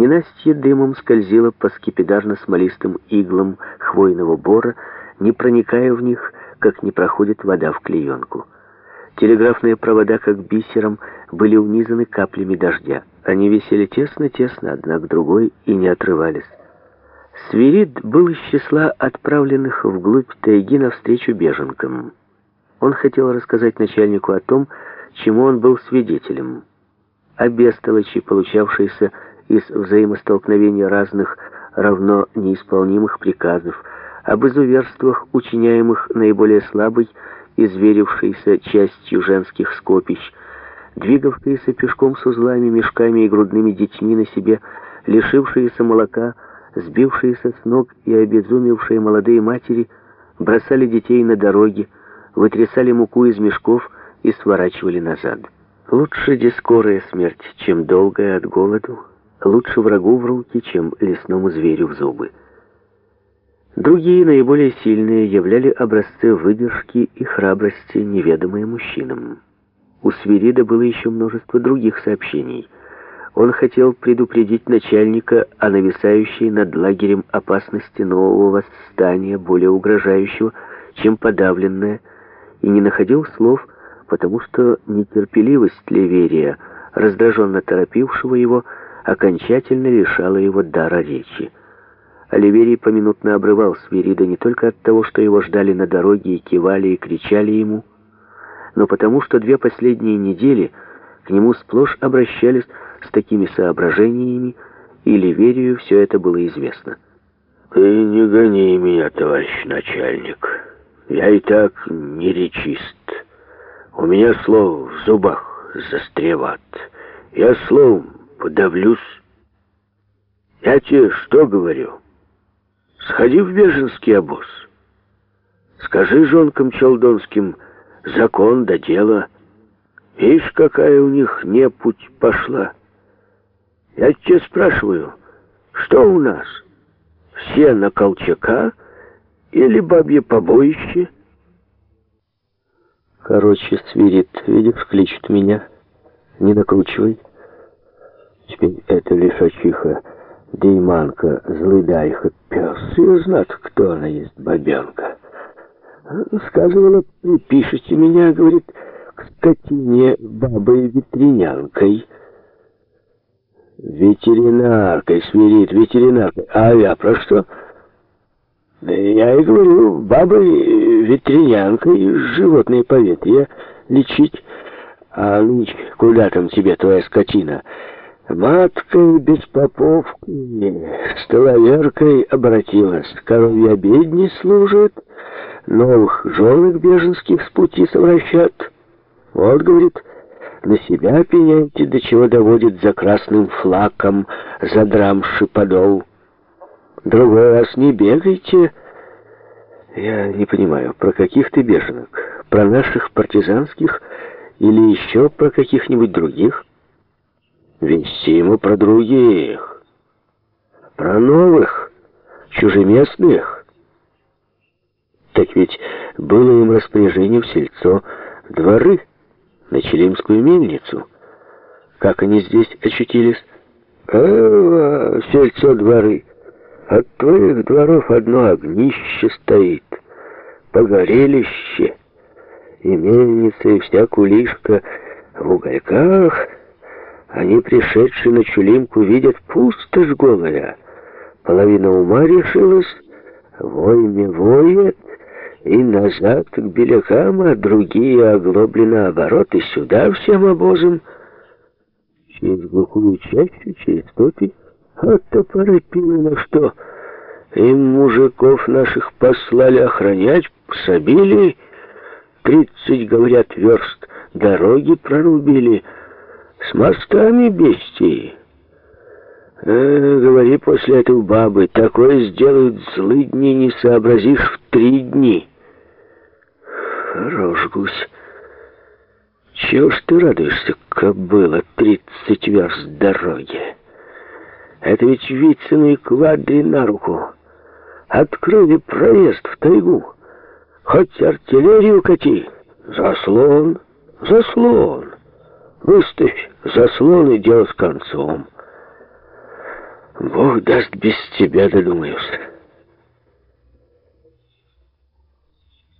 Ненастье дымом скользило по скипидарно-смолистым иглам хвойного бора, не проникая в них, как не проходит вода в клеенку. Телеграфные провода, как бисером, были унизаны каплями дождя. Они висели тесно-тесно одна к другой и не отрывались. Свирид был из числа отправленных вглубь тайги навстречу беженкам. Он хотел рассказать начальнику о том, чему он был свидетелем. О бестолочи, получавшейся из взаимостолкновения разных равно неисполнимых приказов, об изуверствах, учиняемых наиболее слабой, изверившейся частью женских скопищ, двигавшиеся пешком с узлами, мешками и грудными детьми на себе, лишившиеся молока, сбившиеся с ног и обезумевшие молодые матери бросали детей на дороге, вытрясали муку из мешков и сворачивали назад. Лучше дискорая смерть, чем долгая от голоду, лучше врагу в руки, чем лесному зверю в зубы. Другие, наиболее сильные, являли образцы выдержки и храбрости, неведомые мужчинам. У Свирида было еще множество других сообщений. Он хотел предупредить начальника о нависающей над лагерем опасности нового восстания, более угрожающего, чем подавленное, и не находил слов, потому что нетерпеливость Леверия, раздраженно торопившего его, окончательно лишала его дара речи. Оливерий поминутно обрывал Свирида не только от того, что его ждали на дороге и кивали и кричали ему, но потому что две последние недели к нему сплошь обращались с такими соображениями, и Ливерию все это было известно. «Ты не гони меня, товарищ начальник. Я и так не речист. У меня слово в зубах застреват. Я словом подавлюсь. Я тебе что говорю?» Сходи в беженский обоз. Скажи жонкам челдонским закон да дело. Видишь, какая у них не путь пошла. Я тебя спрашиваю, что у нас? Все на Колчака или бабье побоище? Короче, свирит, видишь, кличет меня. Не накручивай. Теперь это лишачиха Дейманка, злыдайха, пес, и знать, кто она есть, бабенка. Сказывала, пишите меня, говорит, к скотине бабой-ветренянкой. Ветеринаркой, смирит, ветеринаркой. А я про что? Я и говорю, бабой-ветренянкой животные поветрия лечить. А нынче куда там тебе твоя скотина? Маткой без поповки, столоверкой обратилась. Коровья бедни служит, новых женок беженских с пути совращат. Вот, говорит, на себя пеняйте, до чего доводит за красным флаком, задрамши подол. Другой раз не бегайте. Я не понимаю, про каких ты беженок? Про наших партизанских или еще про каких-нибудь других? Вести ему про других, про новых, чужеместных. Так ведь было им распоряжение в сельцо дворы на Челимскую мельницу. Как они здесь очутились? А, сельцо дворы. От твоих дворов одно огнище стоит, погорелище, и мельница, и вся кулишка в угольках — они, пришедшие на Чулимку, видят пустошь голая. Половина ума решилась, войме воет, и назад к белякам, а другие оглобли наоборот, и сюда всем обозом. Через глухую чащу, через топи, а топоры пилы на что? Им мужиков наших послали охранять, пособили, тридцать, говорят, верст, дороги прорубили — с мостами бестии. Э, говори после этого бабы, такое сделают злыдни, не сообразишь в три дни. Хорош гусь. Чего ж ты радуешься, как было тридцать верст дороги? Это ведь Вицины квадры на руку. Открыли проезд в тайгу. Хоть артиллерию кати. Заслон, заслон. Выставь заслон и дело с концом. Бог даст, без тебя додумаюсь.